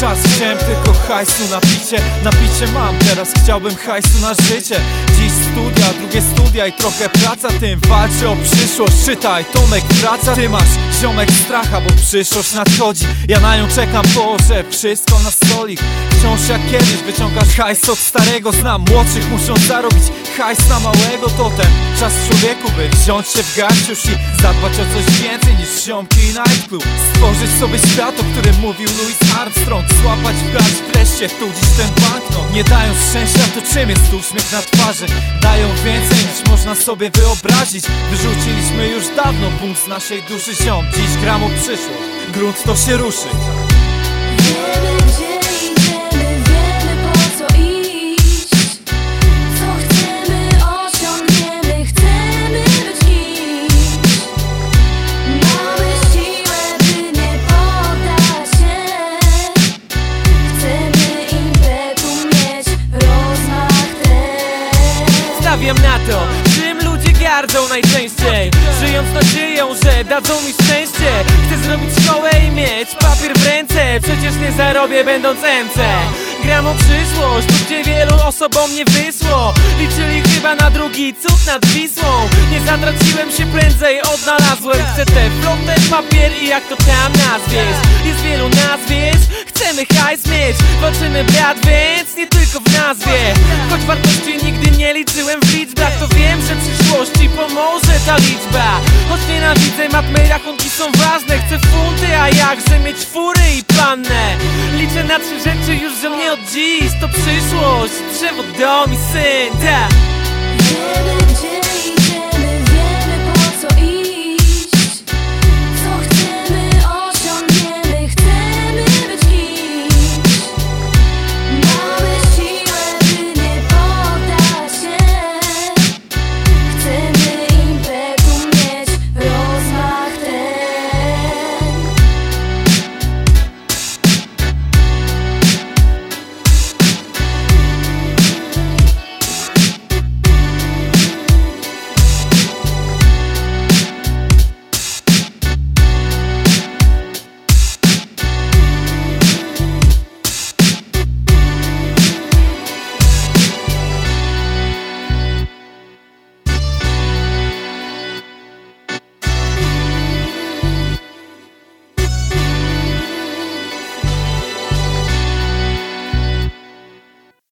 czas. Chciałem tylko hajsu na picie. Na picie mam, teraz chciałbym hajsu na życie. Dziś studia, drugie studia i trochę praca. Tym walczę o przyszłość, czytaj Tomek wraca. Ty masz ziomek stracha, bo przyszłość nadchodzi. Ja na nią czekam, Boże, wszystko na stolik Wciąż jak kiedyś wyciągasz hajs od starego. Znam młodszych, muszą zarobić hajs na małego To ten czas człowieku, by wziąć się w garść już i zadbać o coś więcej niż ziomki i nightclub Stworzyć sobie świat, o którym mówił Louis Armstrong. Złapać w garść wreszcie, tudzić ten banknot Nie dają szczęścia, to czym jest uśmiech na twarzy? Dają więcej niż można sobie wyobrazić. Wyrzuciliśmy już dawno bunt z naszej duszy. Ziom Dziś gram o przyszłość, grunt to się ruszy najczęściej. Żyjąc nadzieją, że dadzą mi szczęście. Chcę zrobić szkołę i mieć papier w ręce. Przecież nie zarobię będąc MC Gram o przyszłość, tu gdzie wielu osobom nie wysło Liczyli chyba na drugi cud nad Wisłą. Nie zatraciłem się prędzej, odnalazłem Chcę te flotę, papier i jak to tam nazwiesz. Jest wielu nazwisk, chcemy hajs mieć. Walczymy brat, więc nie tylko w nazwie. Choć wartości nigdy nie liczyłem w liczbach To wiem, że przyszłości pomoże ta liczba. Choć nienawidzę matmy, rachunki są ważne. Chcę funty, a jakże mieć fury i pannę Liczę na trzy rzeczy już, że mnie od dziś. To przyszłość, drzewo, dom i syn, Wiemy